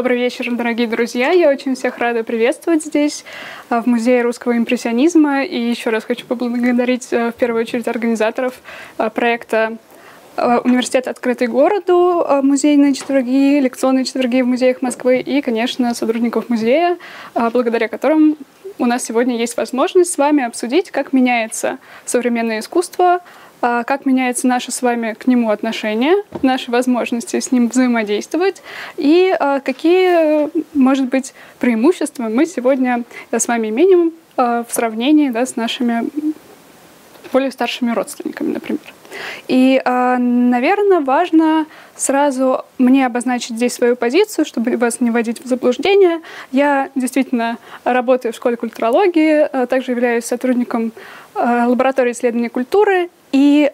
Добрый вечер, дорогие друзья. Я очень всех рада приветствовать здесь, в Музее русского импрессионизма. И еще раз хочу поблагодарить в первую очередь организаторов проекта Университет «Открытый городу», музейные четверги, лекционные четверги в музеях Москвы и, конечно, сотрудников музея, благодаря которым у нас сегодня есть возможность с вами обсудить, как меняется современное искусство, а, как меняется наше с вами к нему отношение, наши возможности с ним взаимодействовать и а, какие, может быть, преимущества мы сегодня с вами имеем а, в сравнении да, с нашими более старшими родственниками, например. И, наверное, важно сразу мне обозначить здесь свою позицию, чтобы вас не вводить в заблуждение. Я действительно работаю в школе культурологии, также являюсь сотрудником лаборатории исследования культуры и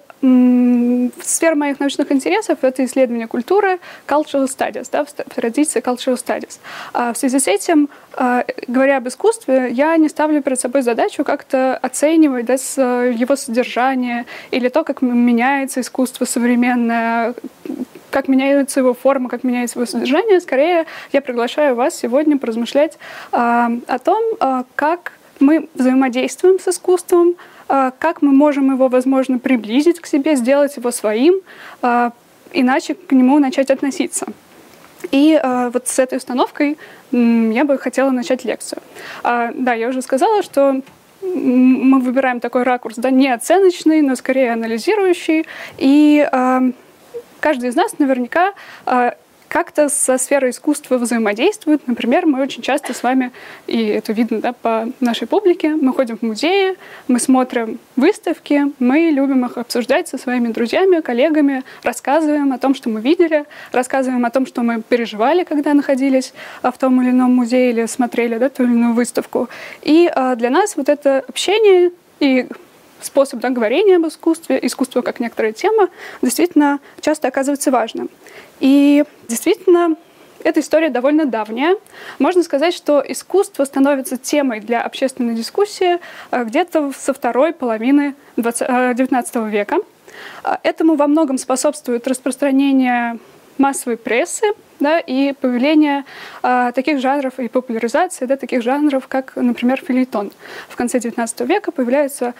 сфера моих научных интересов — это исследование культуры, cultural studies, да, в традиции cultural studies. А в связи с этим, а, говоря об искусстве, я не ставлю перед собой задачу как-то оценивать да, его содержание или то, как меняется искусство современное, как меняется его форма, как меняется его содержание. Скорее, я приглашаю вас сегодня поразмышлять а, о том, как мы взаимодействуем с искусством, как мы можем его, возможно, приблизить к себе, сделать его своим, а, иначе к нему начать относиться. И а, вот с этой установкой я бы хотела начать лекцию. Да, я уже сказала, что мы выбираем такой ракурс, да, не оценочный, но скорее анализирующий. И каждый из нас наверняка как-то со сферой искусства взаимодействуют. Например, мы очень часто с вами, и это видно да, по нашей публике, мы ходим в музеи, мы смотрим выставки, мы любим их обсуждать со своими друзьями, коллегами, рассказываем о том, что мы видели, рассказываем о том, что мы переживали, когда находились в том или ином музее или смотрели да, ту или иную выставку. И а, для нас вот это общение и способ да, говорения об искусстве, искусство как некоторая тема, действительно часто оказывается важным. И действительно, эта история довольно давняя. Можно сказать, что искусство становится темой для общественной дискуссии э, где-то со второй половины XIX э, века. Э, этому во многом способствует распространение массовой прессы да, и появление э, таких жанров и популяризация да, таких жанров, как, например, филитон. В конце XIX века появляется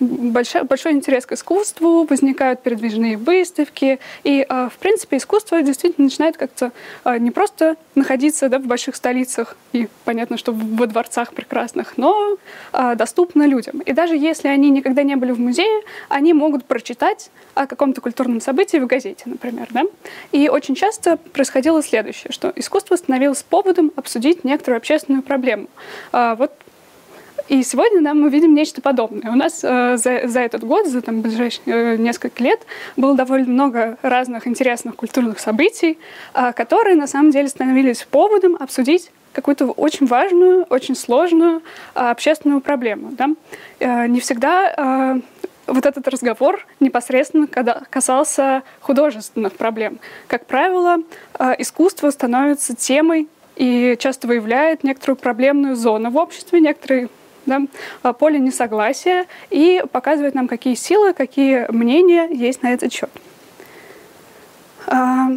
большой, большой интерес к искусству, возникают передвижные выставки, и, э, в принципе, искусство действительно начинает как-то э, не просто находиться да, в больших столицах, и понятно, что во дворцах прекрасных, но э, доступно людям. И даже если они никогда не были в музее, они могут прочитать о каком-то культурном событии в газете, например. Да? И очень часто происходило следующее, что искусство становилось поводом обсудить некоторую общественную проблему. Вот и сегодня да, мы видим нечто подобное. У нас э, за, за этот год, за там, ближайшие э, несколько лет, было довольно много разных интересных культурных событий, э, которые на самом деле становились поводом обсудить какую-то очень важную, очень сложную э, общественную проблему. Да? Э, не всегда э, вот этот разговор непосредственно касался художественных проблем. Как правило, искусство становится темой и часто выявляет некоторую проблемную зону в обществе, некоторые да, а, поле несогласия и показывает нам, какие силы, какие мнения есть на этот счет. А,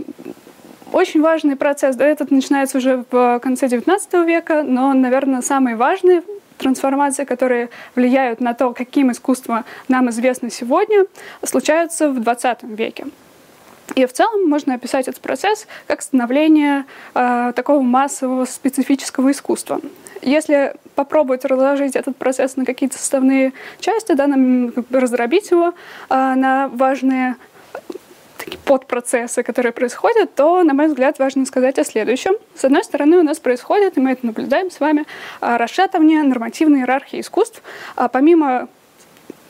очень важный процесс, да, этот начинается уже в конце XIX века, но, наверное, самые важные трансформации, которые влияют на то, каким искусство нам известно сегодня, случаются в XX веке. И в целом можно описать этот процесс как становление э, такого массового специфического искусства. Если попробовать разложить этот процесс на какие-то составные части, да, нам раздробить его э, на важные такие подпроцессы, которые происходят, то, на мой взгляд, важно сказать о следующем. С одной стороны, у нас происходит, и мы это наблюдаем с вами, э, расшатывание нормативной иерархии искусств. А помимо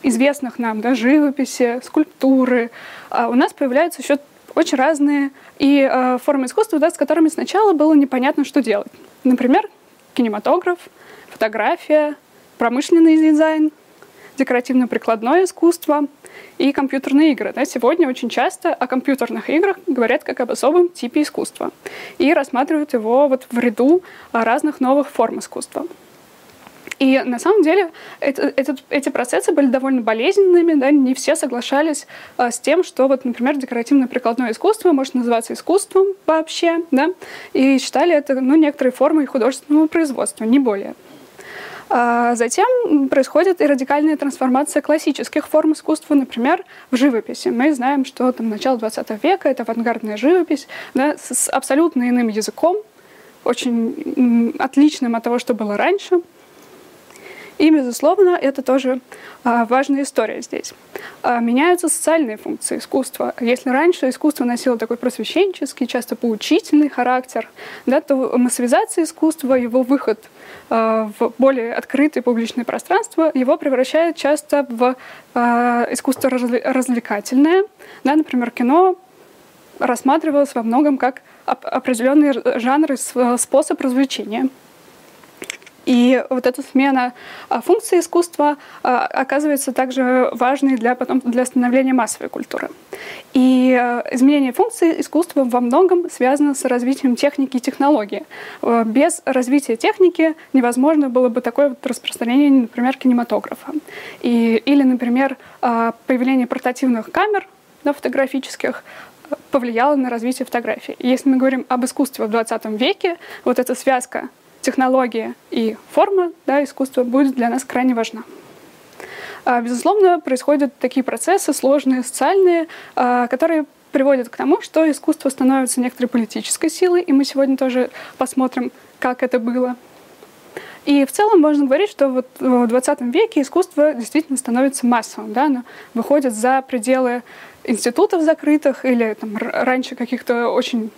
известных нам да, живописи, скульптуры, у нас появляются еще очень разные и э, формы искусства, да, с которыми сначала было непонятно, что делать. Например, кинематограф, фотография, промышленный дизайн, декоративно-прикладное искусство и компьютерные игры. Да, сегодня очень часто о компьютерных играх говорят как об особом типе искусства и рассматривают его вот в ряду разных новых форм искусства. И на самом деле это, этот, эти процессы были довольно болезненными, да, не все соглашались а, с тем, что, вот, например, декоративно-прикладное искусство может называться искусством вообще, да, и считали это ну, некоторой формой художественного производства, не более. А затем происходит и радикальная трансформация классических форм искусства, например, в живописи. Мы знаем, что там начало 20 века — это авангардная живопись да, с абсолютно иным языком, очень отличным от того, что было раньше — и, безусловно, это тоже а, важная история здесь. А, меняются социальные функции искусства. Если раньше искусство носило такой просвещенческий, часто поучительный характер, да, то массовизация искусства, его выход а, в более открытое публичное пространство, его превращает часто в искусство развлекательное. Да, например, кино рассматривалось во многом как определенный жанр и способ развлечения. И вот эта смена а, функции искусства а, оказывается также важной для, потом, для становления массовой культуры. И а, изменение функции искусства во многом связано с развитием техники и технологии. Без развития техники невозможно было бы такое вот распространение, например, кинематографа. И, или, например, появление портативных камер да, фотографических повлияло на развитие фотографии. если мы говорим об искусстве в 20 веке, вот эта связка технология и форма да, искусства будет для нас крайне важна. А, безусловно, происходят такие процессы сложные, социальные, а, которые приводят к тому, что искусство становится некоторой политической силой, и мы сегодня тоже посмотрим, как это было. И в целом можно говорить, что вот в 20 веке искусство действительно становится массовым, да, оно выходит за пределы институтов закрытых или там, раньше каких-то очень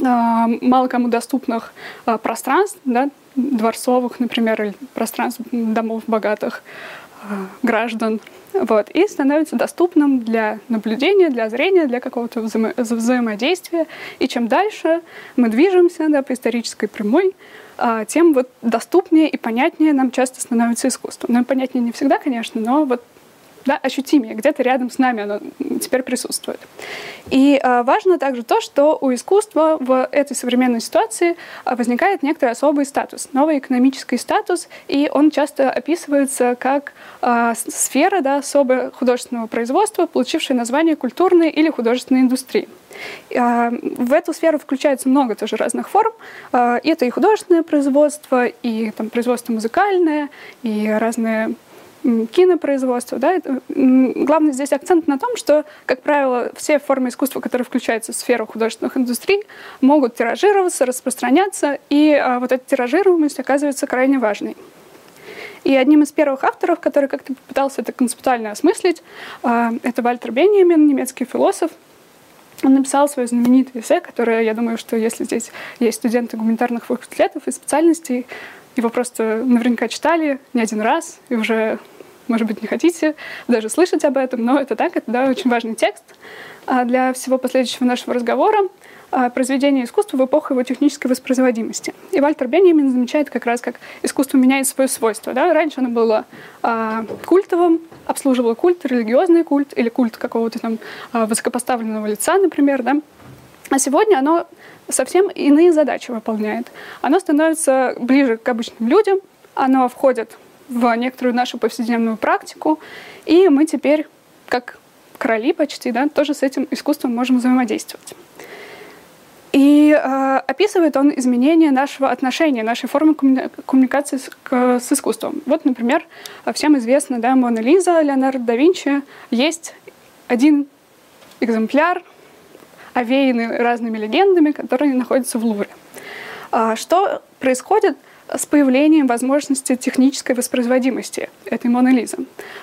мало кому доступных а, пространств, да, дворцовых, например, или пространств домов богатых а, граждан, вот, и становится доступным для наблюдения, для зрения, для какого-то взаимо взаимодействия. И чем дальше мы движемся да, по исторической прямой, тем вот доступнее и понятнее нам часто становится искусство. Ну, понятнее не всегда, конечно, но вот да, ощутимее, где-то рядом с нами оно теперь присутствует. И э, важно также то, что у искусства в этой современной ситуации а, возникает некоторый особый статус, новый экономический статус, и он часто описывается как э, сфера да, особого художественного производства, получившая название культурной или художественной индустрии. В эту сферу включается много тоже разных форм. Это и художественное производство, и там, производство музыкальное, и разные кинопроизводство. Да? Главный здесь акцент на том, что, как правило, все формы искусства, которые включаются в сферу художественных индустрий, могут тиражироваться, распространяться, и а, вот эта тиражируемость оказывается крайне важной. И одним из первых авторов, который как-то попытался это концептуально осмыслить, а, это Вальтер Бенjamin, немецкий философ. Он написал свое знаменитое эссе, которое, я думаю, что если здесь есть студенты гуманитарных факультетов и специальностей, его просто наверняка читали не один раз и уже может быть, не хотите даже слышать об этом, но это так, это да, очень важный текст а для всего последующего нашего разговора а, произведение искусства в эпоху его технической воспроизводимости. И Вальтер Бенjamin замечает как раз, как искусство меняет свое свойство. Да? Раньше оно было а, культовым, обслуживало культ, религиозный культ или культ какого-то там а, высокопоставленного лица, например. Да? А сегодня оно совсем иные задачи выполняет. Оно становится ближе к обычным людям, оно входит в некоторую нашу повседневную практику, и мы теперь, как короли почти, да, тоже с этим искусством можем взаимодействовать. И э, описывает он изменения нашего отношения, нашей формы коммуникации с, к, с искусством. Вот, например, всем известно, да, Мона Лиза Леонардо да Винчи. Есть один экземпляр, овеянный разными легендами, которые находятся в Лувре. А что происходит с появлением возможности технической воспроизводимости этой Моны Лизы.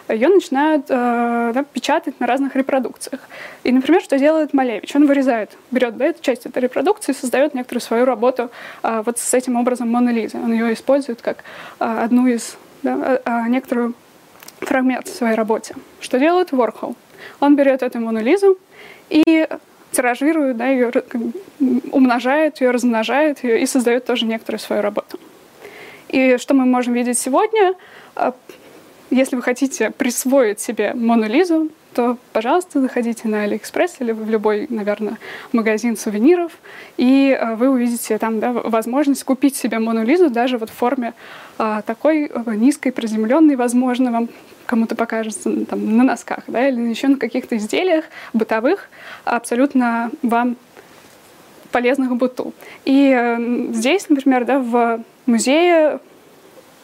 Ее начинают э, да, печатать на разных репродукциях. И, например, что делает Малевич? Он вырезает, берет да, эту часть этой репродукции создает некоторую свою работу э, вот с этим образом Моны Лизы. Он ее использует как э, одну из, да, э, э некоторую фрагмент в своей работе. Что делает Ворхол? Он берет эту Мону Лизу и тиражирует, да, ее, умножает ее, размножает ее и создает тоже некоторую свою работу. И что мы можем видеть сегодня? А, если вы хотите присвоить себе Мону Лизу, то, пожалуйста, заходите на Алиэкспресс или в любой, наверное, магазин сувениров, и э, вы увидите там да, возможность купить себе Мону Лизу даже вот в форме а, такой э, низкой, приземленной, возможно, вам кому-то покажется там, на носках, да, или еще на каких-то изделиях бытовых, абсолютно вам полезных быту. И э, здесь, например, да, в музее,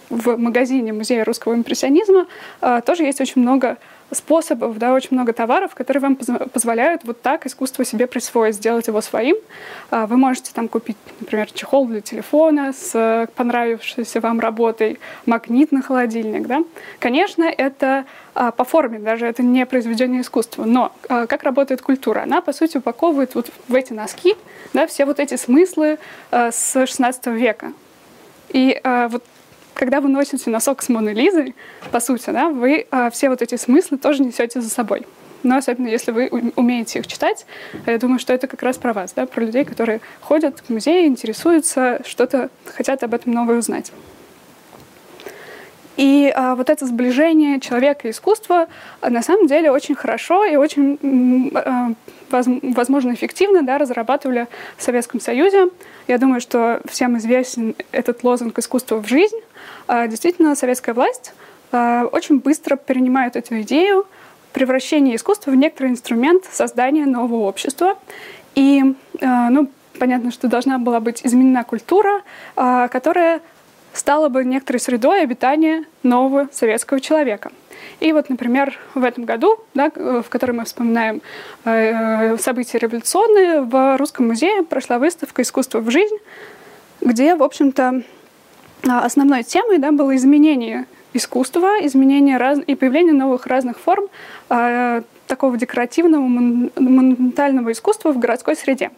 в магазине Музея русского импрессионизма э, тоже есть очень много способов, да, очень много товаров, которые вам позволяют вот так искусство себе присвоить, сделать его своим. А, вы можете там купить, например, чехол для телефона с э, понравившейся вам работой, магнитный холодильник. Да? Конечно, это а, по форме даже, это не произведение искусства, но а, как работает культура? Она, по сути, упаковывает вот в эти носки да, все вот эти смыслы с XVI века. И вот когда вы носите носок с Моной Лизой, по сути, да, вы а, все вот эти смыслы тоже несете за собой. Но особенно если вы умеете их читать, я думаю, что это как раз про вас, да, про людей, которые ходят в музей, интересуются, что-то хотят об этом новое узнать. И а, вот это сближение человека и искусства а, на самом деле очень хорошо и очень, а, возможно, эффективно да, разрабатывали в Советском Союзе. Я думаю, что всем известен этот лозунг «искусство в жизнь». А, действительно, советская власть а, очень быстро перенимает эту идею превращения искусства в некоторый инструмент создания нового общества. И, а, ну, понятно, что должна была быть изменена культура, которая стала бы некоторой средой обитания нового советского человека. И вот, например, в этом году, да, в котором мы вспоминаем э, события революционные, в Русском музее прошла выставка «Искусство в жизнь», где, в общем-то, основной темой да, было изменение искусства, изменение раз... и появление новых разных форм э, такого декоративного монументального искусства в городской среде.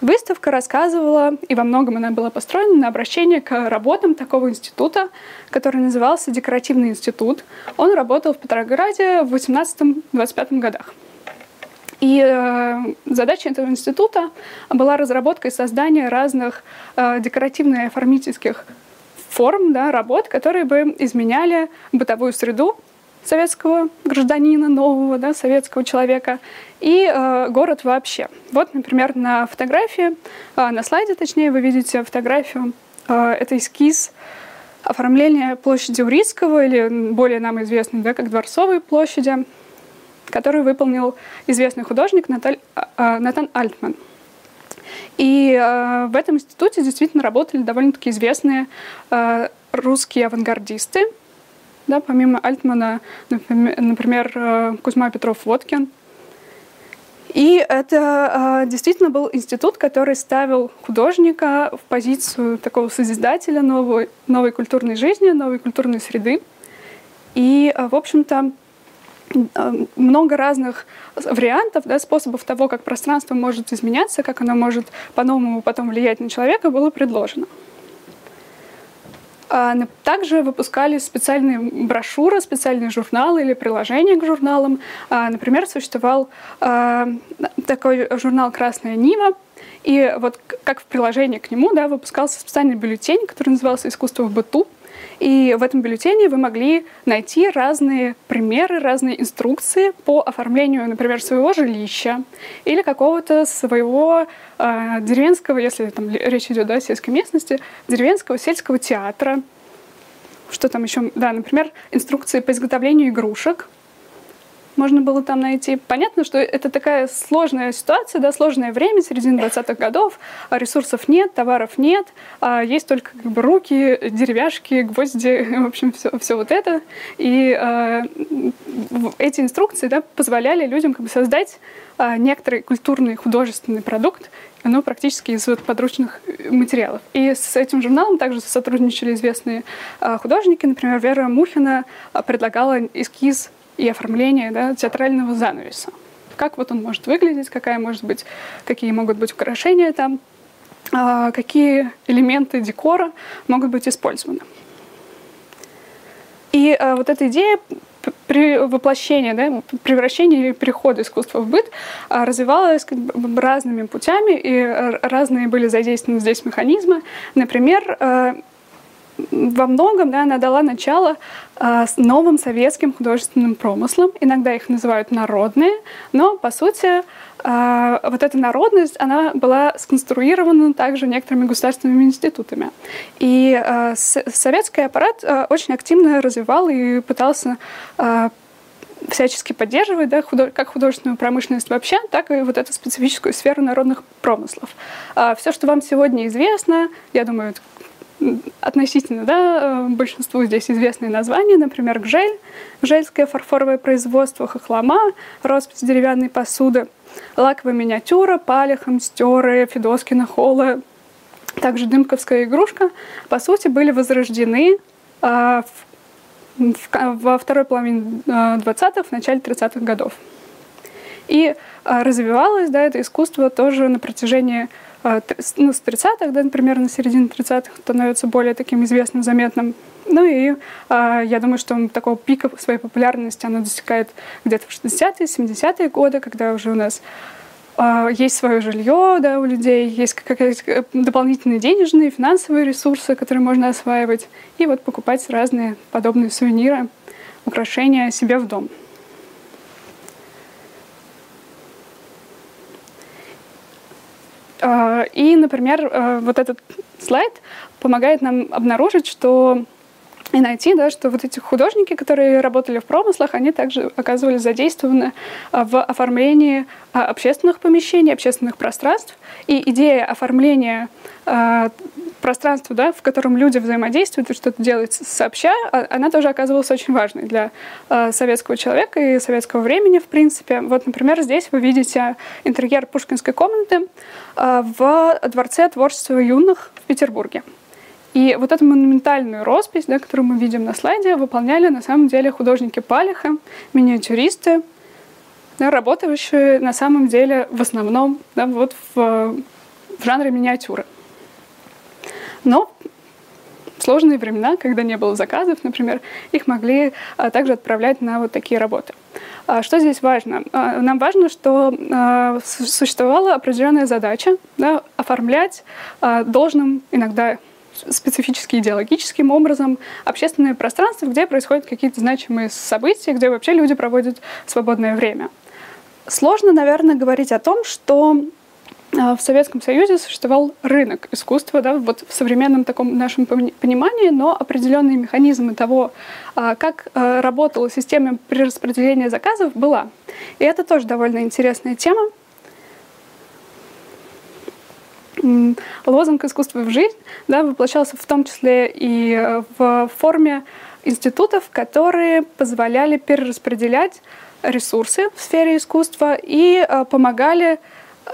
Выставка рассказывала, и во многом она была построена на обращение к работам такого института, который назывался Декоративный институт. Он работал в Петрограде в 18-25 годах. И э, задача этого института была разработка и создание разных э, декоративно-оформительских форм, да, работ, которые бы изменяли бытовую среду советского гражданина, нового да, советского человека и э, город вообще. Вот, например, на фотографии, э, на слайде, точнее, вы видите фотографию, э, это эскиз оформления площади Урицкого, или более нам известной да, как Дворцовой площади, который выполнил известный художник Наталь, э, э Натан Альтман. И э, в этом институте действительно работали довольно-таки известные э, русские авангардисты, да, помимо Альтмана, например, э, Кузьма Петров-Водкин. И это э, действительно был институт, который ставил художника в позицию такого созидателя новой, новой культурной жизни, новой культурной среды. И, э, в общем-то, много разных вариантов, да, способов того, как пространство может изменяться, как оно может по-новому потом влиять на человека, было предложено. А, также выпускали специальные брошюры, специальные журналы или приложения к журналам. А, например, существовал а, такой журнал «Красная Нива», и вот как в приложении к нему да, выпускался специальный бюллетень, который назывался «Искусство в быту», и в этом бюллетене вы могли найти разные примеры, разные инструкции по оформлению, например, своего жилища или какого-то своего э, деревенского, если там речь идет да, о сельской местности, деревенского сельского театра. Что там еще? Да, например, инструкции по изготовлению игрушек – можно было там найти. Понятно, что это такая сложная ситуация, да, сложное время, середина 20-х годов, а ресурсов нет, товаров нет, а есть только как бы, руки, деревяшки, гвозди, в общем, все, все вот это. И э, эти инструкции да, позволяли людям как бы, создать э, некоторый культурный художественный продукт, оно практически из вот подручных материалов. И с этим журналом также сотрудничали известные э, художники. Например, Вера Мухина предлагала эскиз и оформление да, театрального занавеса. Как вот он может выглядеть, какая может быть, какие могут быть украшения там, а, какие элементы декора могут быть использованы. И а, вот эта идея при воплощении, да, превращения и перехода искусства в быт а, развивалась как бы разными путями, и разные были задействованы здесь механизмы. Например, во многом да, она дала начало э, новым советским художественным промыслам. Иногда их называют народные, но по сути э, вот эта народность, она была сконструирована также некоторыми государственными институтами. И э, советский аппарат очень активно развивал и пытался всячески поддерживать да, как художественную промышленность вообще, так и вот эту специфическую сферу народных промыслов. А все, что вам сегодня известно, я думаю, относительно да, э, большинству здесь известные названия, например, гжель, гжельское фарфоровое производство, хохлома, роспись деревянной посуды, лаковая миниатюра, палехом, стеры, Федоскина, холла, также дымковская игрушка, по сути, были возрождены э, в, во второй половине 20-х, в начале 30-х годов. И э, развивалось да, это искусство тоже на протяжении ну, с 30-х, да, примерно середины 30-х становится более таким известным, заметным. Ну и э, я думаю, что такого пика своей популярности она достигает где-то в 60-е, 70-е годы, когда уже у нас э, есть свое жилье да, у людей, есть какие-то дополнительные денежные, финансовые ресурсы, которые можно осваивать, и вот покупать разные подобные сувениры, украшения себе в дом. И, например, э, вот этот слайд помогает нам обнаружить, что и найти, да, что вот эти художники, которые работали в промыслах, они также оказывались задействованы а, в оформлении а, общественных помещений, общественных пространств. И идея оформления пространство, да, в котором люди взаимодействуют и что-то делают сообща, а, она тоже оказывалась очень важной для э, советского человека и советского времени, в принципе. Вот, например, здесь вы видите интерьер Пушкинской комнаты э, в Дворце творчества юных в Петербурге. И вот эту монументальную роспись, да, которую мы видим на слайде, выполняли на самом деле художники Палиха, миниатюристы, да, работающие на самом деле в основном да, вот в, в жанре миниатюры. Но сложные времена, когда не было заказов, например, их могли а, также отправлять на вот такие работы. А, что здесь важно? А, нам важно, что существовала определенная задача да, оформлять должным, иногда специфически идеологическим образом общественное пространство, где происходят какие-то значимые события, где вообще люди проводят свободное время. Сложно, наверное, говорить о том, что в Советском Союзе существовал рынок искусства, да, вот в современном таком нашем понимании, но определенные механизмы того, а, как а, работала система перераспределения заказов, была. И это тоже довольно интересная тема. Лозунг искусства в жизнь да, воплощался в том числе и в форме институтов, которые позволяли перераспределять ресурсы в сфере искусства и помогали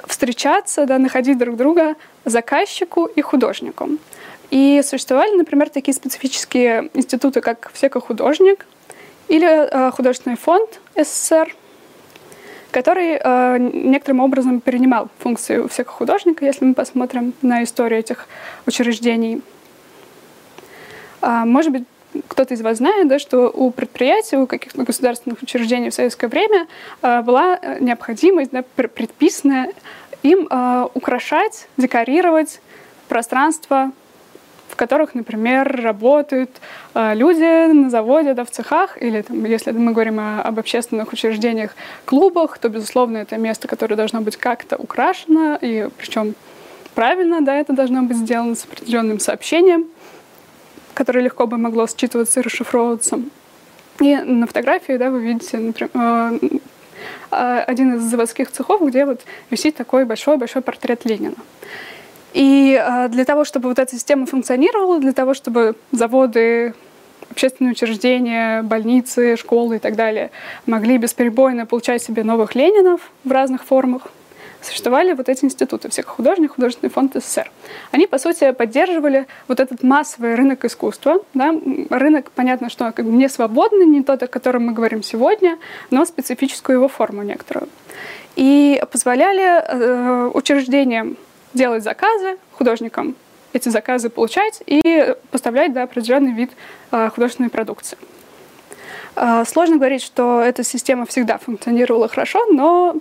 встречаться, да, находить друг друга заказчику и художнику. И существовали, например, такие специфические институты, как «Всеко-художник» или э, Художественный фонд СССР, который э, некоторым образом перенимал функцию «Всеко-художника», если мы посмотрим на историю этих учреждений. А, может быть, кто-то из вас знает, да, что у предприятий, у каких-то государственных учреждений в советское время э, была э, необходимость да, предписанная им э, украшать, декорировать пространство, в которых, например, работают люди на заводе, да, в цехах, или там, если мы говорим о, об общественных учреждениях, клубах, то, безусловно, это место, которое должно быть как-то украшено, и причем правильно, да, это должно быть сделано с определенным сообщением которое легко бы могло считываться и расшифровываться. И на фотографии да, вы видите например, э, э, один из заводских цехов, где вот висит такой большой-большой портрет Ленина. И э, для того, чтобы вот эта система функционировала, для того, чтобы заводы, общественные учреждения, больницы, школы и так далее могли бесперебойно получать себе новых Ленинов в разных формах, существовали вот эти институты, всех художник, художественный фонд СССР. Они, по сути, поддерживали вот этот массовый рынок искусства. Да? Рынок, понятно, что как бы не свободный, не тот, о котором мы говорим сегодня, но специфическую его форму некоторую. И позволяли э, учреждениям делать заказы художникам, эти заказы получать и поставлять да, определенный вид э, художественной продукции. Э, сложно говорить, что эта система всегда функционировала хорошо, но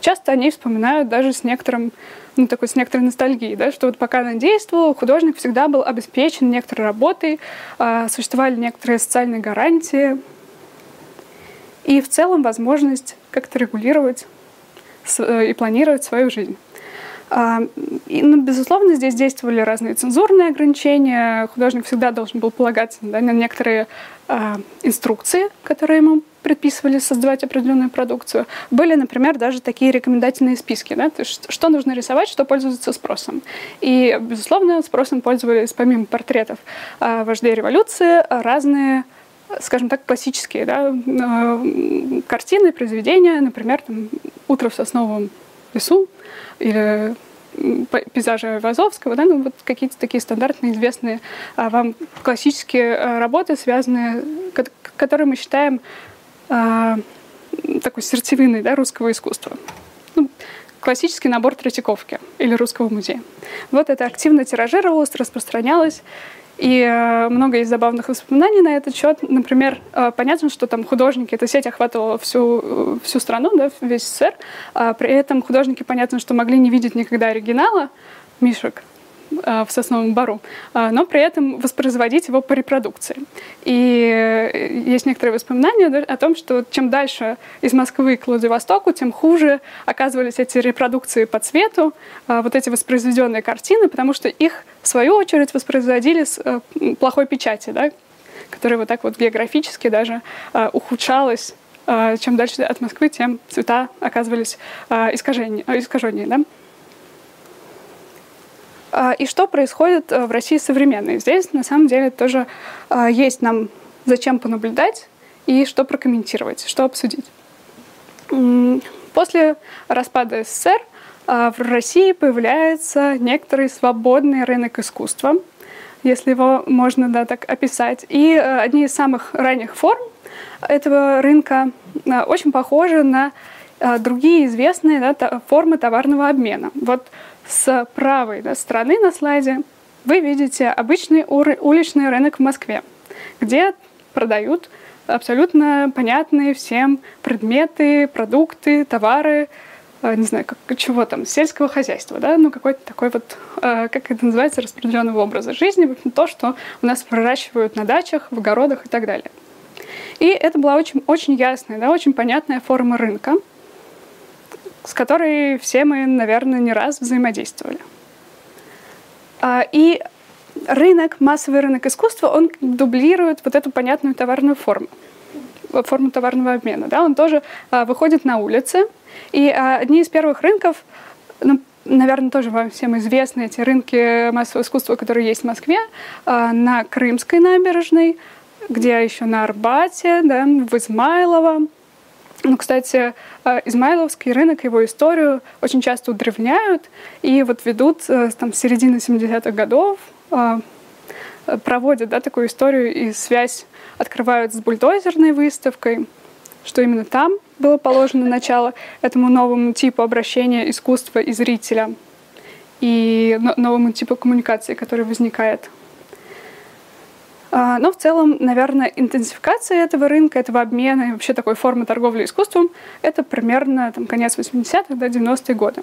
Часто они вспоминают даже с некоторым ну, такой с некоторой ностальгией, да, что вот пока она действовала, художник всегда был обеспечен некоторой работой, э, существовали некоторые социальные гарантии и в целом возможность как-то регулировать э, и планировать свою жизнь. А, и, ну, безусловно, здесь действовали разные цензурные ограничения. Художник всегда должен был полагаться да, на некоторые э, инструкции, которые ему предписывали создавать определенную продукцию. Были, например, даже такие рекомендательные списки, да, то есть что нужно рисовать, что пользуется спросом. И, безусловно, спросом пользовались помимо портретов э, вождей революции разные скажем так, классические да, картины, произведения, например, там, «Утро в сосновом лесу», или пейзажи Айвазовского, да, ну вот какие-то такие стандартные, известные а, вам классические а, работы, связанные, которые мы считаем а, такой сердцевиной да, русского искусства. Ну, классический набор Третьяковки или Русского музея. Вот это активно тиражировалось, распространялось, и э, много есть забавных воспоминаний на этот счет. Например, э, понятно, что там художники, эта сеть охватывала всю, э, всю страну, да, весь СССР. А при этом художники, понятно, что могли не видеть никогда оригинала мишек, в сосновом бару, э, но при этом воспроизводить его по репродукции. И э, есть некоторые воспоминания о том, что чем дальше из Москвы к Владивостоку, тем хуже оказывались эти репродукции по цвету, вот эти воспроизведенные картины, потому что их, в свою очередь, воспроизводили с плохой печати, да, которая вот так вот географически даже ухудшалась чем дальше от Москвы, тем цвета оказывались искаженнее, искаженнее да? А, и что происходит э, в России современной? Здесь на самом деле тоже а, есть нам зачем понаблюдать и что прокомментировать, что обсудить. После распада СССР а, в России появляется некоторый свободный рынок искусства, если его можно да, так описать. И э, одни из самых ранних форм этого рынка очень похожи на другие известные да, формы товарного обмена. Вот с правой стороны на слайде вы видите обычный уличный рынок в Москве, где продают абсолютно понятные всем предметы, продукты, товары, э, не знаю, как, чего там, сельского хозяйства, да, ну какой-то такой вот, э, как это называется, распределенного образа жизни, то, что у нас проращивают на дачах, в огородах и так далее. И это была очень, очень ясная, да, очень понятная форма рынка – с которой все мы, наверное, не раз взаимодействовали. А, и рынок, массовый рынок искусства, он дублирует вот эту понятную товарную форму форму товарного обмена. Да? Он тоже а, выходит на улицы. И а, одни из первых рынков, ну, наверное, тоже вам всем известны эти рынки массового искусства, которые есть в Москве, на Крымской набережной, где еще на Арбате, да, в Измайлово, ну, кстати, э, Измайловский рынок, его историю очень часто удревняют и вот ведут э, там, с середины 70-х годов, э, проводят да, такую историю и связь открывают с бульдозерной выставкой, что именно там было положено начало этому новому типу обращения искусства и зрителя и новому типу коммуникации, который возникает но в целом, наверное, интенсификация этого рынка, этого обмена и вообще такой формы торговли искусством — это примерно там, конец 80-х до 90-е годы.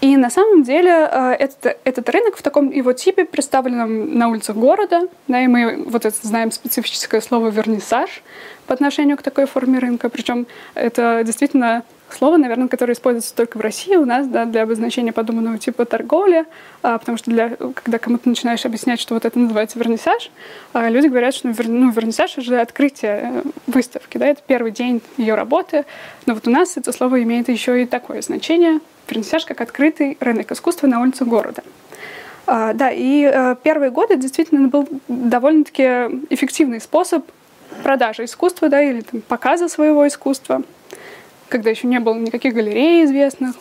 И на самом деле а, этот, этот рынок в таком его типе представлен на улицах города, да, и мы вот это знаем специфическое слово «вернисаж» по отношению к такой форме рынка, причем это действительно слово, наверное, которое используется только в России у нас, да, для обозначения подуманного типа торговли, а, потому что для, когда кому-то начинаешь объяснять, что вот это называется вернисаж, а, люди говорят, что ну, вернисаж — это открытие э, выставки, да, это первый день ее работы, но вот у нас это слово имеет еще и такое значение — вернисаж как открытый рынок искусства на улице города. А, да, и а, первые годы действительно был довольно-таки эффективный способ продажи искусства, да, или там, показа своего искусства — когда еще не было никаких галерей известных.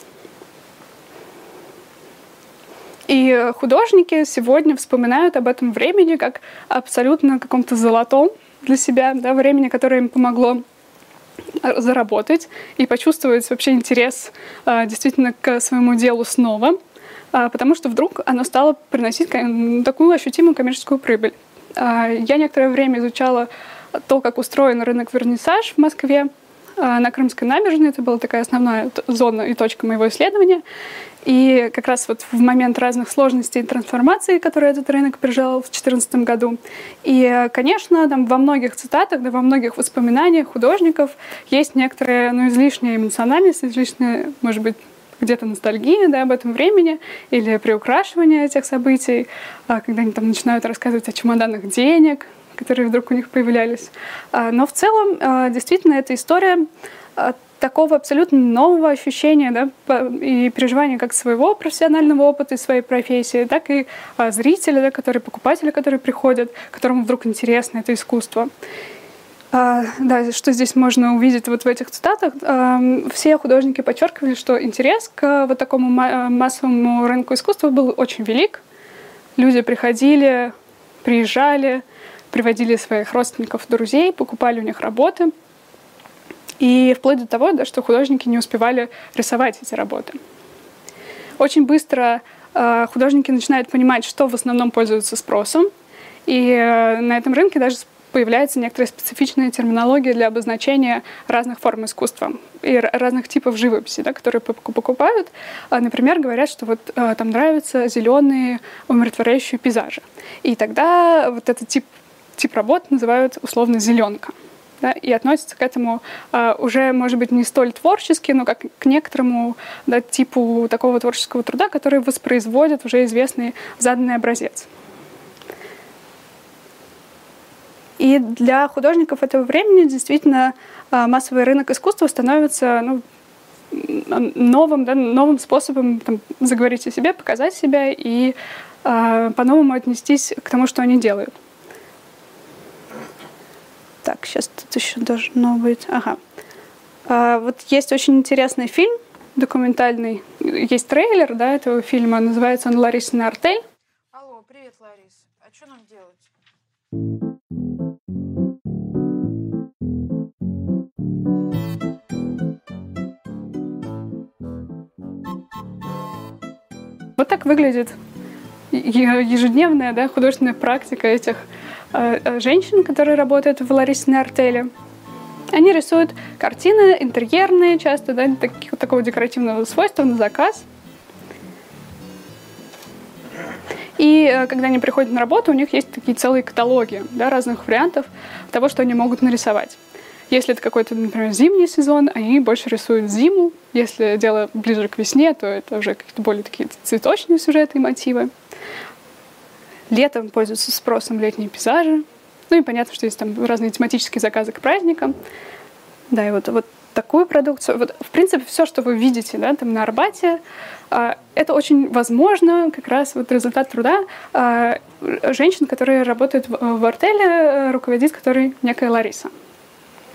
И художники сегодня вспоминают об этом времени как абсолютно каком-то золотом для себя, да, времени, которое им помогло заработать и почувствовать вообще интерес а, действительно к своему делу снова, а, потому что вдруг оно стало приносить такую ощутимую коммерческую прибыль. А, я некоторое время изучала то, как устроен рынок вернисаж в Москве, на Крымской набережной. Это была такая основная зона и точка моего исследования. И как раз вот в момент разных сложностей и трансформаций, которые этот рынок пережил в 2014 году. И, конечно, там во многих цитатах, да, во многих воспоминаниях художников есть некоторая ну, излишняя эмоциональность, излишняя, может быть, где-то ностальгия да, об этом времени или приукрашивание этих событий, а, когда они там начинают рассказывать о чемоданах денег, которые вдруг у них появлялись. А, но в целом, а, действительно, эта история такого абсолютно нового ощущения да, и переживания как своего профессионального опыта и своей профессии, так и зрителя, да, которые, покупатели, которые приходят, которому вдруг интересно это искусство. А, да, что здесь можно увидеть вот в этих цитатах? А, все художники подчеркивали, что интерес к вот такому массовому рынку искусства был очень велик. Люди приходили, приезжали, приводили своих родственников, друзей, покупали у них работы. И вплоть до того, да, что художники не успевали рисовать эти работы. Очень быстро э, художники начинают понимать, что в основном пользуется спросом. И э, на этом рынке даже появляется некоторая специфичная терминология для обозначения разных форм искусства и разных типов живописи, да, которые покупают. А, например, говорят, что вот а, там нравятся зеленые умиротворяющие пейзажи. И тогда вот этот тип, тип работ называют условно зеленка. Да, и относится к этому а, уже, может быть, не столь творчески, но как к некоторому да, типу такого творческого труда, который воспроизводит уже известный заданный образец. И для художников этого времени действительно а, массовый рынок искусства становится ну, новым, да, новым способом там, заговорить о себе, показать себя и э, по-новому отнестись к тому, что они делают. Так, сейчас тут еще должно быть. Ага. А, вот есть очень интересный фильм документальный. Есть трейлер да, этого фильма. Называется он «Ларисина артель». Алло, привет, Ларис. А что нам делать? Вот так выглядит ежедневная да, художественная практика этих женщин, которые работают в Ларисиной артели. Они рисуют картины интерьерные, часто да, таких, такого декоративного свойства на заказ. И э, когда они приходят на работу, у них есть такие целые каталоги да, разных вариантов того, что они могут нарисовать. Если это какой-то, например, зимний сезон, они больше рисуют зиму. Если дело ближе к весне, то это уже какие-то более такие цветочные сюжеты и мотивы. Летом пользуются спросом летние пейзажи. Ну и понятно, что есть там разные тематические заказы к праздникам. Да, и вот, вот такую продукцию. Вот, в принципе, все, что вы видите да, там на Арбате, а, это очень возможно как раз вот результат труда а, женщин, которые работают в артеле, руководит которой некая Лариса.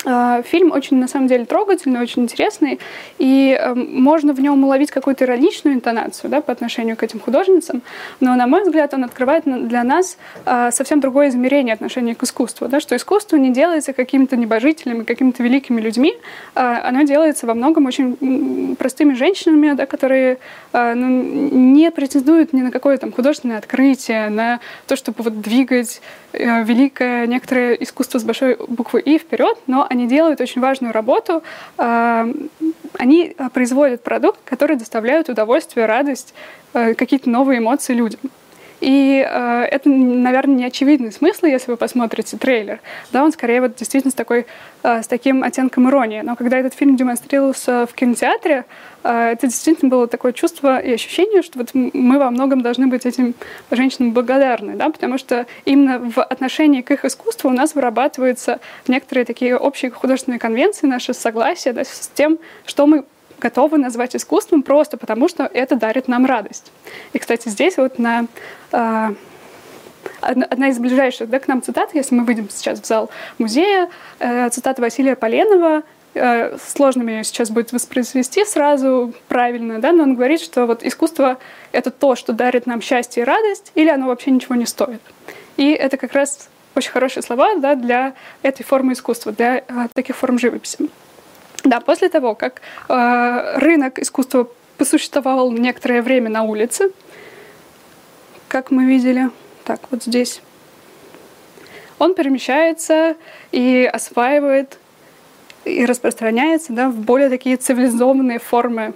А, фильм очень, на самом деле, трогательный, очень интересный, и э, можно в нем уловить какую-то ироничную интонацию да, по отношению к этим художницам, но, на мой взгляд, он открывает для нас э, совсем другое измерение отношения к искусству, да, что искусство не делается какими-то небожителями, какими-то великими людьми, э, оно делается во многом очень простыми женщинами, да, которые ну, не претендуют ни на какое там художественное открытие, на то, чтобы вот двигать э, великое некоторое искусство с большой буквы «и» вперед, но они делают очень важную работу. А, они производят продукт, который доставляет удовольствие, радость, э, какие-то новые эмоции людям. И э, это, наверное, не очевидный смысл, если вы посмотрите трейлер. Да, он скорее вот действительно с, такой, э, с таким оттенком иронии. Но когда этот фильм демонстрировался в кинотеатре, э, это действительно было такое чувство и ощущение, что вот мы во многом должны быть этим женщинам благодарны, да, потому что именно в отношении к их искусству у нас вырабатываются некоторые такие общие художественные конвенции, наше согласие да, с тем, что мы готовы назвать искусством просто потому, что это дарит нам радость. И, кстати, здесь вот на э, одна из ближайших да, к нам цитат, если мы выйдем сейчас в зал музея, э, цитата Василия Поленова, э, сложно мне сейчас будет воспроизвести сразу правильно, да, но он говорит, что вот искусство — это то, что дарит нам счастье и радость, или оно вообще ничего не стоит. И это как раз очень хорошие слова да, для этой формы искусства, для э, таких форм живописи. Да, после того, как э, рынок искусства посуществовал некоторое время на улице, как мы видели, так вот здесь, он перемещается и осваивает и распространяется да, в более такие цивилизованные формы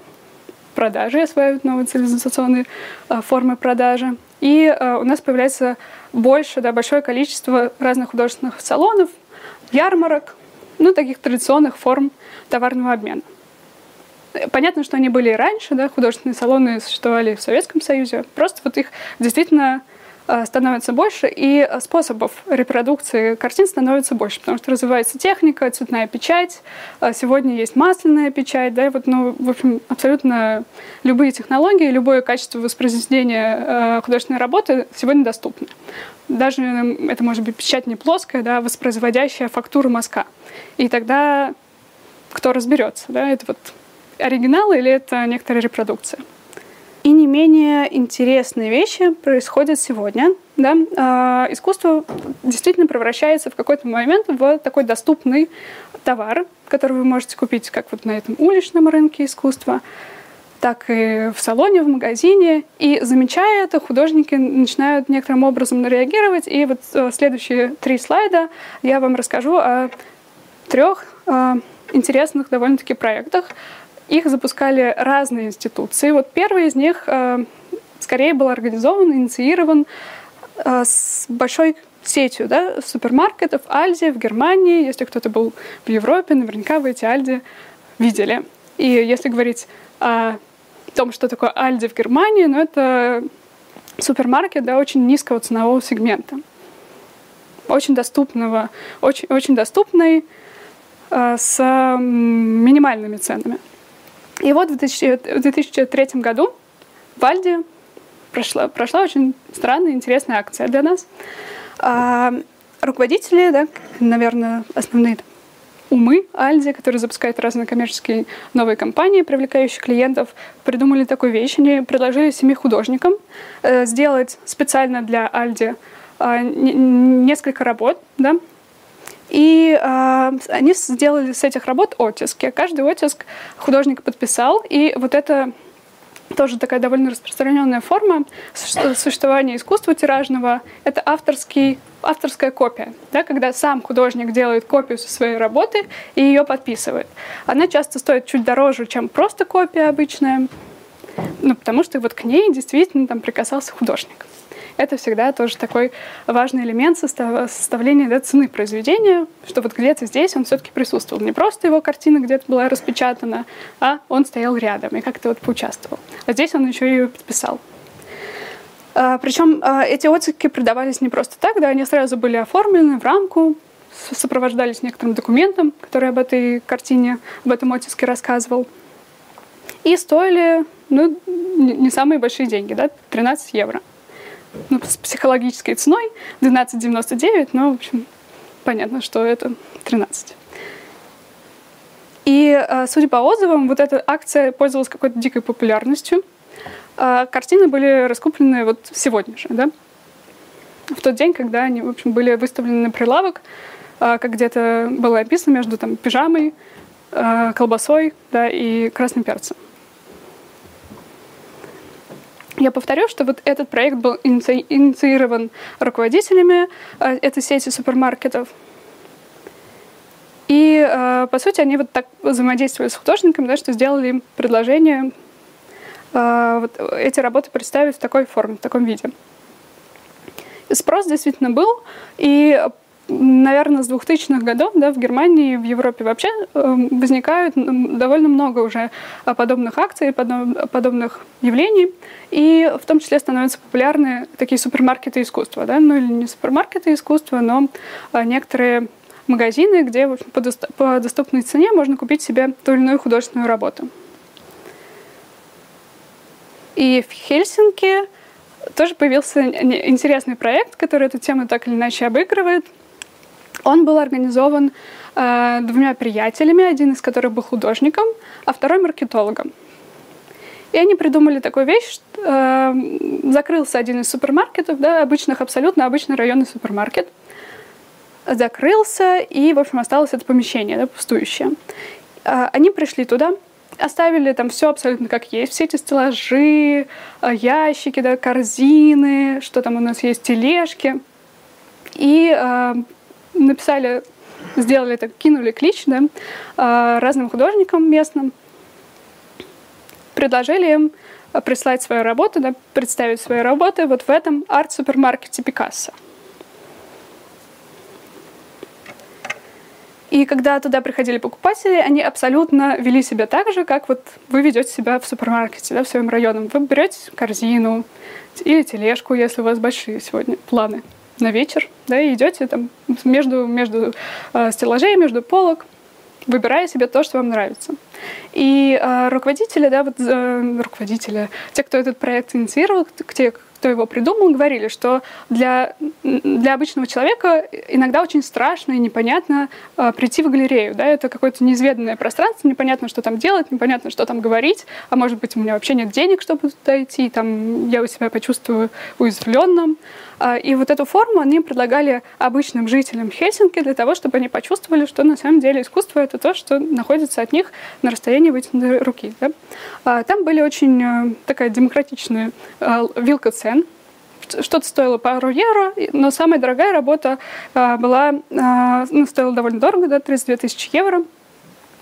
продажи, осваивают новые цивилизационные э, формы продажи. И э, у нас появляется больше, да, большое количество разных художественных салонов, ярмарок, ну, таких традиционных форм товарного обмена. Понятно, что они были и раньше, да, художественные салоны существовали в Советском Союзе, просто вот их действительно становится больше, и способов репродукции картин становится больше, потому что развивается техника, цветная печать, э, сегодня есть масляная печать, да, и вот, ну, в общем, абсолютно любые технологии, любое качество воспроизведения э, художественной работы сегодня доступны. Даже это может быть печать не плоская, да, а воспроизводящая фактуру мазка. И тогда кто разберется, да, это вот оригинал или это некоторая репродукция. И не менее интересные вещи происходят сегодня. Да? А, искусство действительно превращается в какой-то момент в такой доступный товар, который вы можете купить как вот на этом уличном рынке искусства, так и в салоне, в магазине. И замечая это, художники начинают некоторым образом реагировать. И вот э, следующие три слайда я вам расскажу о трех э, интересных довольно-таки проектах, их запускали разные институции. Вот первый из них э, скорее был организован, инициирован э, с большой сетью да, супермаркетов Альди в Германии. Если кто-то был в Европе, наверняка вы эти Альди видели. И если говорить о том, что такое Альди в Германии, ну это супермаркет да, очень низкого ценового сегмента. Очень доступного, очень, очень доступный, э, с минимальными ценами. И вот в 2003 году в Альде прошла, прошла очень странная, интересная акция для нас. А, руководители, да, наверное, основные умы Альди, которые запускают разные коммерческие новые компании, привлекающие клиентов, придумали такую вещь. Они предложили семи художникам э, сделать специально для Альди э, несколько работ, да, и э, они сделали с этих работ оттиски. Каждый оттиск художник подписал, и вот это тоже такая довольно распространенная форма существования искусства тиражного. Это авторский, авторская копия, да, когда сам художник делает копию со своей работы и ее подписывает. Она часто стоит чуть дороже, чем просто копия обычная, ну, потому что вот к ней действительно там прикасался художник это всегда тоже такой важный элемент составления да, цены произведения, что вот где-то здесь он все-таки присутствовал. Не просто его картина где-то была распечатана, а он стоял рядом и как-то вот поучаствовал. А здесь он еще ее подписал. А, причем а, эти оттиски продавались не просто так, да, они сразу были оформлены в рамку, сопровождались некоторым документом, который об этой картине, об этом оттиске рассказывал. И стоили ну, не самые большие деньги, да, 13 евро ну, с психологической ценой 12,99, но, в общем, понятно, что это 13. И, э, судя по отзывам, вот эта акция пользовалась какой-то дикой популярностью. А картины были раскуплены вот сегодня же, да? В тот день, когда они, в общем, были выставлены на прилавок, а, как где-то было описано между там пижамой, колбасой, да, и красным перцем. Я повторю, что вот этот проект был инициирован руководителями э, этой сети супермаркетов. И, э, по сути, они вот так взаимодействовали с художниками, да, что сделали им предложение э, вот эти работы представить в такой форме, в таком виде. Спрос действительно был, и наверное, с 2000-х годов да, в Германии, в Европе вообще эм, возникают довольно много уже а, подобных акций, подобных явлений, и в том числе становятся популярны такие супермаркеты искусства, да, ну или не супермаркеты искусства, но а, некоторые магазины, где общем, по доступной цене можно купить себе ту или иную художественную работу. И в Хельсинки тоже появился интересный проект, который эту тему так или иначе обыгрывает – он был организован э, двумя приятелями, один из которых был художником, а второй маркетологом. И они придумали такую вещь, что, э, закрылся один из супермаркетов, да, обычных, абсолютно обычный районный супермаркет. Закрылся, и, в общем, осталось это помещение, да, пустующее. Э, они пришли туда, оставили там все абсолютно как есть, все эти стеллажи, э, ящики, да, корзины, что там у нас есть, тележки. И э, написали сделали так, кинули клич да, э, разным художникам местным, предложили им прислать свою работу, да, представить свои работы вот в этом арт-супермаркете Пикассо. И когда туда приходили покупатели, они абсолютно вели себя так же, как вот вы ведете себя в супермаркете, да, в своем районе. Вы берете корзину или тележку, если у вас большие сегодня планы на вечер, да, и идете там между, между э, стеллажей, между полок, выбирая себе то, что вам нравится. И э, руководители, да, вот э, руководители, те, кто этот проект инициировал, те, кто его придумал, говорили, что для, для обычного человека иногда очень страшно и непонятно э, прийти в галерею. Да? Это какое-то неизведанное пространство, непонятно, что там делать, непонятно, что там говорить, а может быть, у меня вообще нет денег, чтобы туда идти, и там я у себя почувствую уязвленным. А, и вот эту форму они предлагали обычным жителям Хельсинки для того, чтобы они почувствовали, что на самом деле искусство — это то, что находится от них на расстоянии вытянутой руки. Да? А, там были очень э, такая демократичная э, вилка цен, что-то стоило пару евро, но самая дорогая работа была, ну, стоила довольно дорого, да, 32 тысячи евро.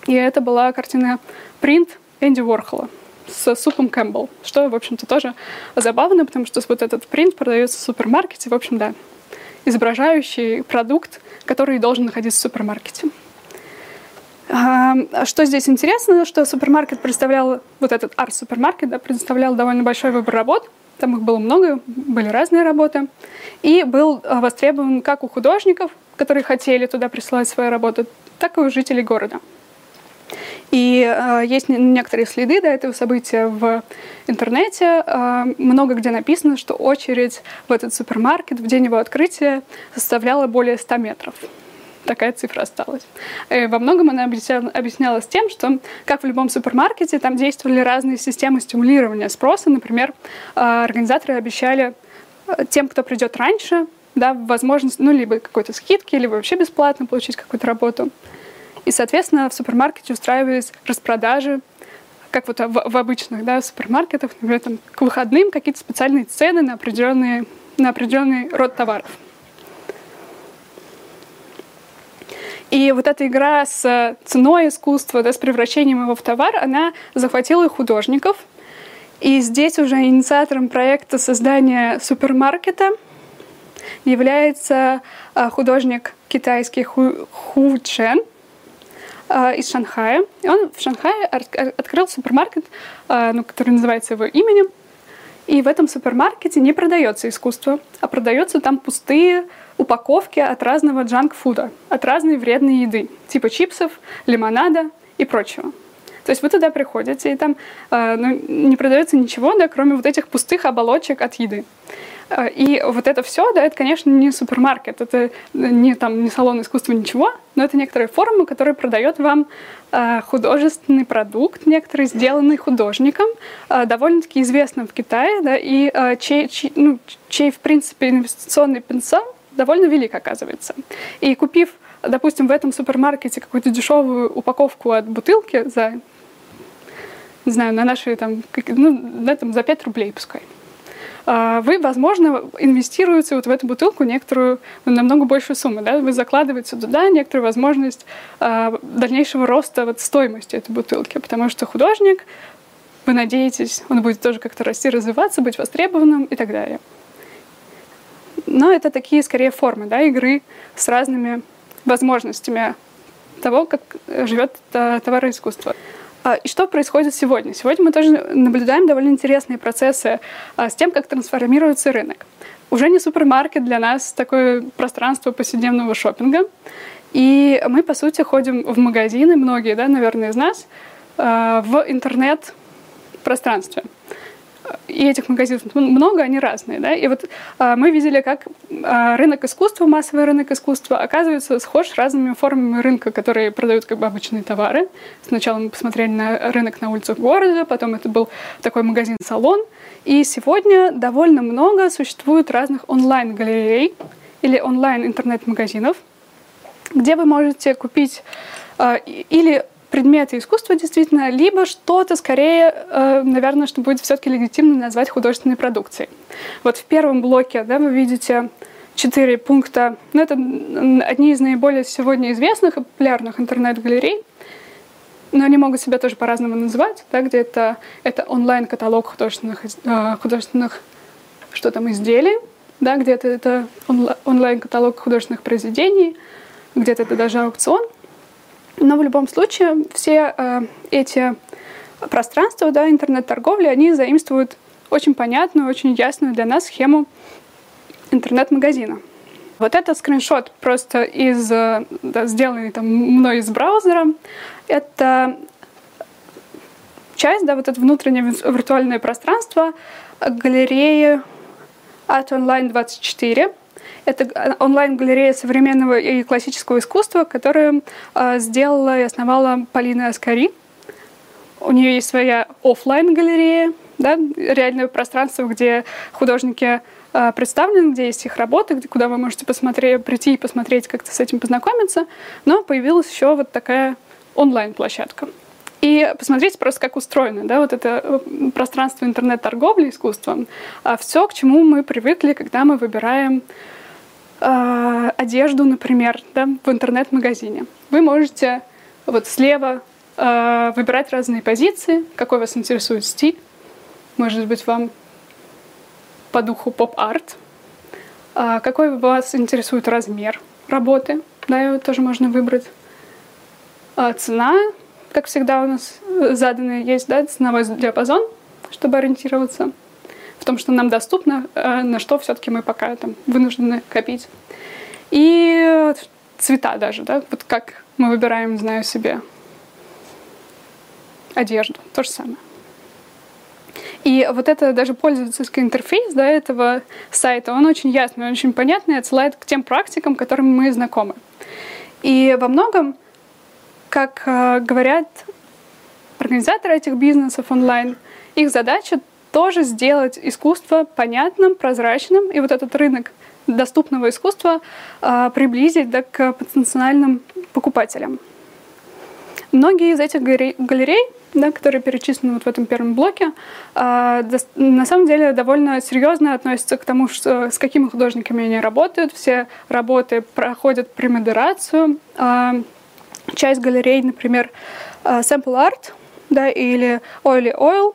И это была картина «Принт» Энди Уорхола с супом Кэмпбелл, что, в общем-то, тоже забавно, потому что вот этот принт продается в супермаркете, в общем, да, изображающий продукт, который должен находиться в супермаркете. А, что здесь интересно, что супермаркет представлял, вот этот арт-супермаркет, да, представлял довольно большой выбор работ, там их было много, были разные работы, и был востребован как у художников, которые хотели туда присылать свои работы, так и у жителей города. И э, есть некоторые следы до этого события в интернете. Э, много где написано, что очередь в этот супермаркет в день его открытия составляла более 100 метров. Такая цифра осталась. И э, во многом она объяснялась тем, что, как в любом супермаркете, там действовали разные системы стимулирования спроса. Например, э, организаторы обещали э, тем, кто придет раньше, да, возможность, ну, либо какой-то скидки, либо вообще бесплатно получить какую-то работу. И, соответственно, в супермаркете устраивались распродажи, как вот в, в обычных да, супермаркетах, например, там, к выходным какие-то специальные цены на, определенные, на определенный род товаров. И вот эта игра с ценой искусства, да, с превращением его в товар, она захватила и художников. И здесь уже инициатором проекта создания супермаркета является а, художник китайский Ху, Ху Чен – Э, из Шанхая. И он в Шанхае открыл супермаркет, э, ну, который называется его именем. И в этом супермаркете не продается искусство, а продаются там пустые упаковки от разного джанк-фуда, от разной вредной еды, типа чипсов, лимонада и прочего. То есть вы туда приходите, и там э, ну, не продается ничего, да, кроме вот этих пустых оболочек от еды. Э, и вот это все, да, это, конечно, не супермаркет, это не, там, не салон искусства, ничего, но это некоторые формы, которые продает вам э, художественный продукт, некоторый сделанный художником, э, довольно-таки известным в Китае, да, и э, чей, чей, ну, чей, в принципе, инвестиционный потенциал довольно велик, оказывается. И купив, допустим, в этом супермаркете какую-то дешевую упаковку от бутылки за, не знаю, на наши там, ну, на, там за 5 рублей пускай, вы, возможно, инвестируете вот в эту бутылку некоторую, намного большую сумму. Да? Вы закладываете туда некоторую возможность а, дальнейшего роста вот стоимости этой бутылки, потому что художник, вы надеетесь, он будет тоже как-то расти, развиваться, быть востребованным и так далее. Но это такие, скорее, формы да, игры с разными возможностями того, как живет товароискусство. А, и что происходит сегодня? Сегодня мы тоже наблюдаем довольно интересные процессы а, с тем, как трансформируется рынок. Уже не супермаркет для нас, такое пространство повседневного шопинга. И мы, по сути, ходим в магазины, многие, да, наверное, из нас, а, в интернет-пространстве и этих магазинов много, они разные, да, и вот а, мы видели, как а, рынок искусства, массовый рынок искусства, оказывается схож с разными формами рынка, которые продают как бы обычные товары. Сначала мы посмотрели на рынок на улицах города, потом это был такой магазин-салон, и сегодня довольно много существует разных онлайн-галерей или онлайн-интернет-магазинов, где вы можете купить а, или предметы искусства действительно, либо что-то скорее, э, наверное, что будет все-таки легитимно назвать художественной продукцией. Вот в первом блоке да, вы видите четыре пункта. Ну, это одни из наиболее сегодня известных и популярных интернет-галерей. Но они могут себя тоже по-разному называть, да, где это, это онлайн-каталог художественных, э, художественных что там, изделий, да, где-то это онлайн-каталог художественных произведений, где-то это даже аукцион. Но в любом случае все э, эти пространства да, интернет-торговли, они заимствуют очень понятную, очень ясную для нас схему интернет-магазина. Вот этот скриншот просто из, да, сделанный там мной из браузера. Это часть, да, вот это внутреннее виртуальное пространство галереи от Online 24. Это онлайн-галерея современного и классического искусства, которую э, сделала и основала Полина Аскари. У нее есть своя офлайн галерея да, реальное пространство, где художники э, представлены, где есть их работы, куда вы можете посмотреть, прийти и посмотреть, как-то с этим познакомиться. Но появилась еще вот такая онлайн-площадка. И посмотрите просто, как устроено да, вот это э, пространство интернет-торговли искусством. А все, к чему мы привыкли, когда мы выбираем э, одежду, например, да, в интернет-магазине. Вы можете вот слева э, выбирать разные позиции, какой вас интересует стиль. Может быть, вам по духу поп-арт. А какой вас интересует размер работы? Да, его тоже можно выбрать. А цена как всегда у нас э, заданы есть да, ценовой диапазон, чтобы ориентироваться в том, что нам доступно, э, на что все-таки мы пока там вынуждены копить. И цвета даже, да, вот как мы выбираем, знаю, себе одежду, то же самое. И вот это даже пользовательский интерфейс да, этого сайта, он очень ясный, он очень понятный, отсылает к тем практикам, которым мы знакомы. И во многом как э, говорят организаторы этих бизнесов онлайн, их задача тоже сделать искусство понятным, прозрачным, и вот этот рынок доступного искусства э, приблизить да, к потенциальным покупателям. Многие из этих галерей, да, которые перечислены вот в этом первом блоке, э, на самом деле довольно серьезно относятся к тому, что, с какими художниками они работают. Все работы проходят премодерацию, часть галерей, например, Sample Art да, или Oily Oil,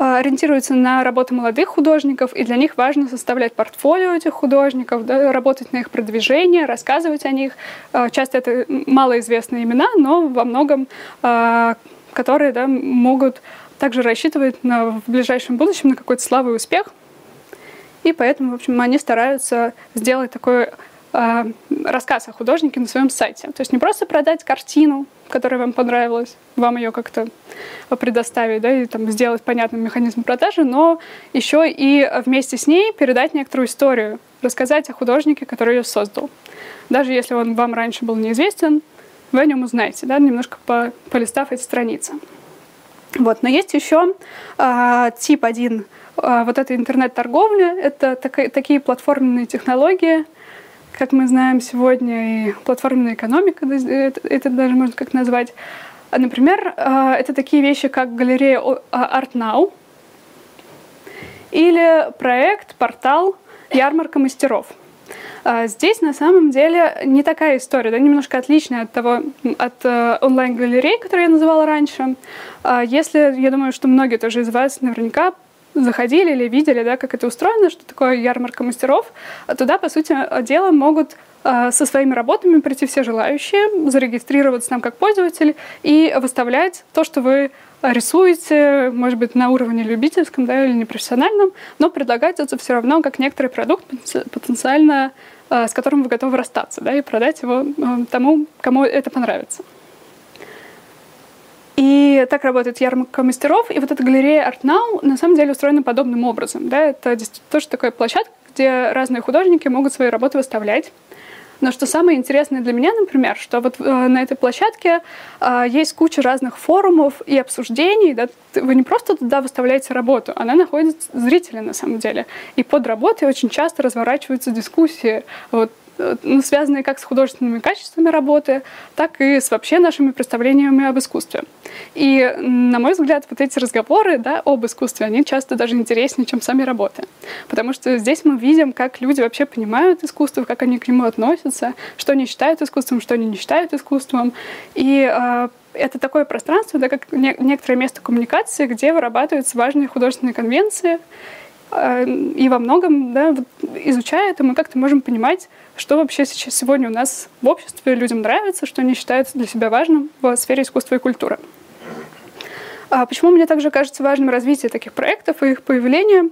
ориентируется на работы молодых художников, и для них важно составлять портфолио этих художников, да, работать на их продвижение, рассказывать о них. Э, часто это малоизвестные имена, но во многом которые да, могут также рассчитывать на, в ближайшем будущем на какой-то славу успех. И поэтому, в общем, они стараются сделать такой рассказ о художнике на своем сайте. То есть не просто продать картину, которая вам понравилась, вам ее как-то предоставить, да, и там сделать понятным механизм продажи, но еще и вместе с ней передать некоторую историю, рассказать о художнике, который ее создал. Даже если он вам раньше был неизвестен, вы о нем узнаете, да, немножко по, полистав эти страницы. Вот. Но есть еще э, тип один э, вот этой интернет-торговли. Это так, такие платформенные технологии, как мы знаем сегодня, и платформенная экономика, это даже можно как назвать. Например, э, это такие вещи, как галерея а, ArtNow или проект, портал «Ярмарка мастеров». А, здесь на самом деле не такая история, да, немножко отличная от того, от э, онлайн-галерей, которые я называла раньше. А, если, я думаю, что многие тоже из вас наверняка заходили или видели, да, как это устроено, что такое ярмарка мастеров, а туда, по сути дела, могут э, со своими работами прийти все желающие, зарегистрироваться там как пользователь и выставлять то, что вы рисуете, может быть, на уровне любительском да, или непрофессиональном, но предлагать это все равно как некоторый продукт потенциально, э, с которым вы готовы расстаться да, и продать его э, тому, кому это понравится. И так работает ярмарка мастеров. И вот эта галерея Art Now на самом деле устроена подобным образом. Да? Это тоже такая площадка, где разные художники могут свои работы выставлять. Но что самое интересное для меня, например, что вот э, на этой площадке э, есть куча разных форумов и обсуждений. Да? Вы не просто туда выставляете работу, она находит зрителя на самом деле. И под работой очень часто разворачиваются дискуссии. Вот ну, связанные как с художественными качествами работы, так и с вообще нашими представлениями об искусстве. И, на мой взгляд, вот эти разговоры да, об искусстве, они часто даже интереснее, чем сами работы. Потому что здесь мы видим, как люди вообще понимают искусство, как они к нему относятся, что они считают искусством, что они не считают искусством. И э, это такое пространство, да, как не, некоторое место коммуникации, где вырабатываются важные художественные конвенции, и во многом, да, вот, изучая это, мы как-то можем понимать, что вообще сейчас сегодня у нас в обществе людям нравится, что они считают для себя важным в сфере искусства и культуры. А почему мне также кажется важным развитие таких проектов и их появление?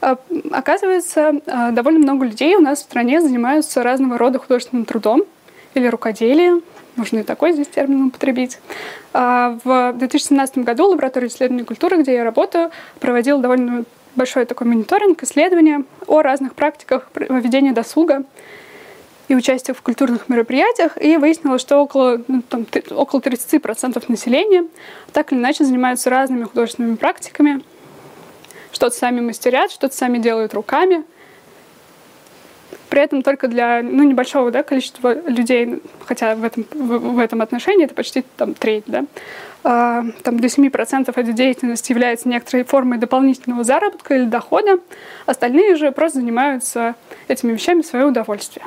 А, оказывается, а, довольно много людей у нас в стране занимаются разного рода художественным трудом или рукоделием, можно и такой здесь термин употребить. А, в 2017 году лаборатория исследований культуры, где я работаю, проводила довольно большой такой мониторинг, исследования о разных практиках ведения досуга и участия в культурных мероприятиях, и выяснилось, что около, ну, там, около 30% населения так или иначе занимаются разными художественными практиками, что-то сами мастерят, что-то сами делают руками – при этом только для ну, небольшого да, количества людей, хотя в этом, в, в этом отношении это почти там, треть, да, а, там для 7% эта деятельность является некоторой формой дополнительного заработка или дохода, остальные же просто занимаются этими вещами в свое удовольствие.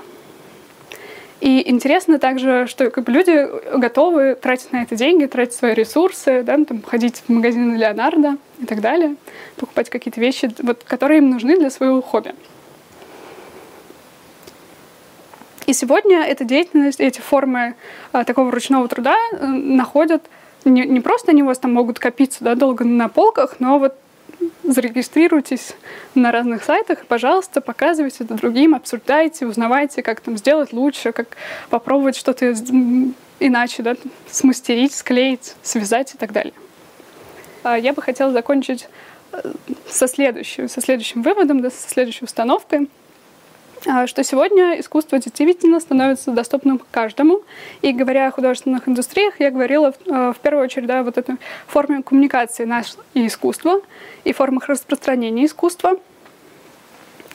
И интересно также, что как бы, люди готовы тратить на это деньги, тратить свои ресурсы, да, там, ходить в магазин Леонардо и так далее, покупать какие-то вещи, вот, которые им нужны для своего хобби. И сегодня эта деятельность, эти формы а, такого ручного труда а, находят не, не просто они у вас там могут копиться да, долго на полках, но вот зарегистрируйтесь на разных сайтах, пожалуйста, показывайте это другим, обсуждайте, узнавайте, как там сделать лучше, как попробовать что-то иначе, да, смастерить, склеить, связать и так далее. Я бы хотела закончить э, со следующим, со следующим выводом, да, со следующей установкой. А, что сегодня искусство действительно становится доступным каждому. И говоря о художественных индустриях, я говорила в, а, в первую очередь да, вот этой форме коммуникации наш и искусства, и формах распространения искусства.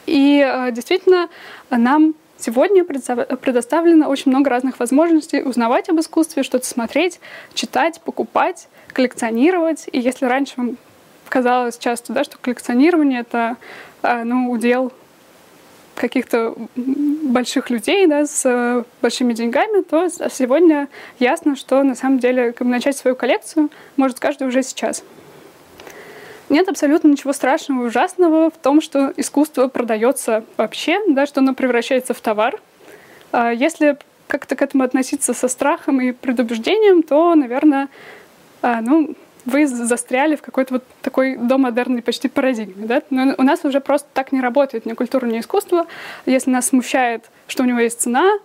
И а, действительно нам сегодня предоставлено очень много разных возможностей узнавать об искусстве, что-то смотреть, читать, покупать, коллекционировать. И если раньше вам казалось часто, да, что коллекционирование — это ну, удел каких-то больших людей да, с э, большими деньгами, то сегодня ясно, что на самом деле как бы, начать свою коллекцию может каждый уже сейчас. Нет абсолютно ничего страшного и ужасного в том, что искусство продается вообще, да, что оно превращается в товар. А если как-то к этому относиться со страхом и предубеждением, то, наверное, а, ну, вы застряли в какой-то вот такой домодерной почти парадигме. Да? Но у нас уже просто так не работает ни культура, ни искусство. Если нас смущает, что у него есть цена,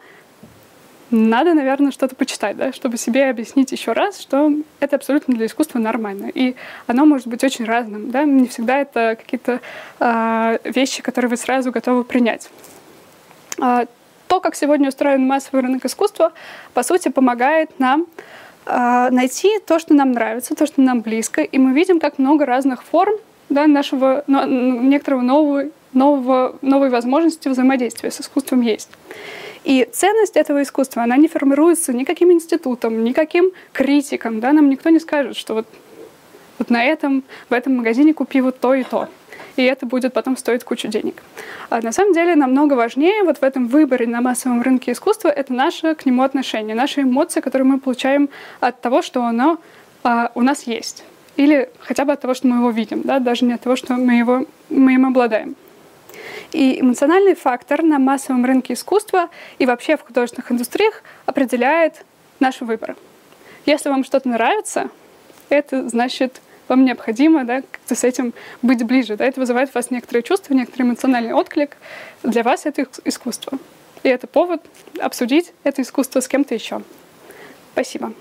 надо, наверное, что-то почитать, да, чтобы себе объяснить еще раз, что это абсолютно для искусства нормально. И оно может быть очень разным. Да? Не всегда это какие-то э, вещи, которые вы сразу готовы принять. А, то, как сегодня устроен массовый рынок искусства, по сути, помогает нам найти то, что нам нравится, то, что нам близко, и мы видим, как много разных форм да, нашего некоторого нового, нового, новой возможности взаимодействия с искусством есть. И ценность этого искусства, она не формируется никаким институтом, никаким критиком. Да? Нам никто не скажет, что вот, вот на этом, в этом магазине купи вот то и то и это будет потом стоить кучу денег. А на самом деле намного важнее вот в этом выборе на массовом рынке искусства это наше к нему отношение, наши эмоции, которые мы получаем от того, что оно а, у нас есть. Или хотя бы от того, что мы его видим, да, даже не от того, что мы, его, мы им обладаем. И эмоциональный фактор на массовом рынке искусства и вообще в художественных индустриях определяет наш выбор. Если вам что-то нравится, это значит вам необходимо да, как-то с этим быть ближе. Да, это вызывает в вас некоторые чувства, некоторый эмоциональный отклик. Для вас это искусство. И это повод обсудить это искусство с кем-то еще. Спасибо.